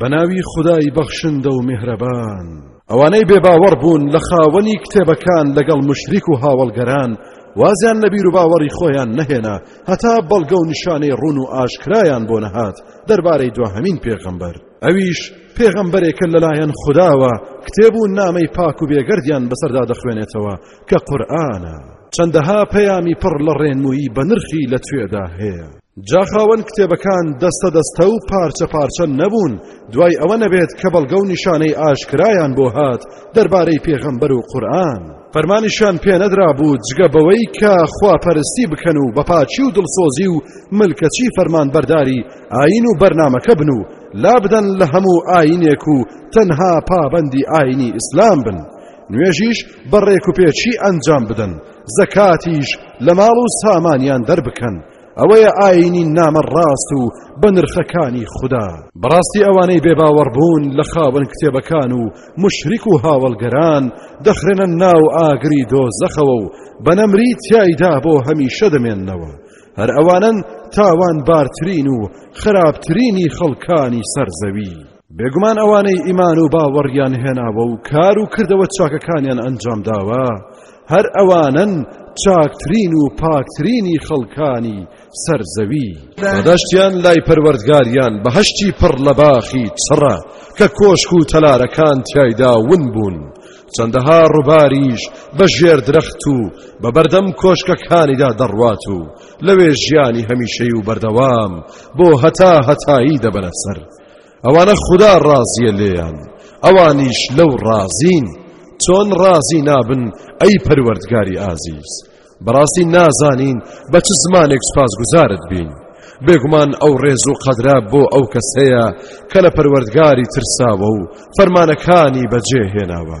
بەناوی خودای بەخشندە و میهرەبان. ئەوانەی بێباوەڕ بوون لە خاوەنی کتێبەکان لەگەڵ مشریک و هاوەڵگەران وازیان لە بیروباوەڕی خۆیان نەهێنا هەتا بەڵگە و نیشانەی ڕون و ئاشکرایان بۆ نەهات دەربارەی دواهەمین پێغەمبەر ئەویش پێغەمبەرێکە لەلایەن خداوە کتێب و نامەی پاک و بێگەردیان بەسەردا دەخوێنێتەوە کە قورآانە چەندەها پەیامی پڕ لە ڕێنمویی بە نرخی لە توێدا هەیە جا خاوەن کتێبەکان دەستە دەستە و پارچە پارچە نەبوون دوای ئەوە نەبێت کە بەڵگە و نیشانەی ئاشکرایان بۆ هات دەربارەی پێغەمبەر و قورئان فەرمانیشان پێنەدرا بوو جگە بەوەی کە خواپەرستی بکەن و بەپاچی و دڵسۆزی و ملکەچی فەرمان بەرداری ئاین و بەرنمەکە بن و لابدەن لە هەموو ئاینێک و تەنها پابەندی ئاینی ئیسلام بن نوێژیش بە ڕێک و پێچی ئەنجام بدەن زەکاتیش لە ماڵ و سامانیان دەربکەن ئەوەیە ئاینی نامە ڕاست و بە نرخەکانی خوددا بەڕاستی ئەوانەی بێباوەڕبوون لە خاوەن کتێبەکان و مشریک و هاوڵگەران دەخرێنە ناو ئاگری دۆ زەخەوە و بە نەمری تایدا بۆ هەمیشە دەمێننەوە هەر ئەوانن تاوان بارترین و خراپترینی خەڵکانی سەرزەوی بێگومان ئەوانەی ئیمان و باوەڕیان هێناوە و کار و کردەوە چاکەکانیان ئەنجام داوە هەر ئەوانن چاکترین و پاکترینی خەڵکانی سەرزەوی بەداشتیان لای پەروەردگاریان بەهشتی پڕ لە باخی چڕە کە کۆشک و تەلارەکان تایدا ون بوون چەندەها ڕووباریش بە ژێر درەخت و بە بەردەم کۆشکەکانیدا دەڕوات و لەوێ ژیانی هەمیشەی و بەردەوام بۆ هەتا هەتایی دەبەرە سەر ئەوانە خودا ڕازیە لێیان ئەوانیش لەو ڕازین چۆن ڕازی نابن ئەی پەروەردگاری ئازیز بەڕاستی نازانین بە چ زمانێک سوپاس گوزارت بین بێگومان ئەو ڕێز و قەدرا بۆ ئەو کەس هەیە کە لە پەروەردگاری ترساوە و فەرمانەکانی بەجێ هێناوە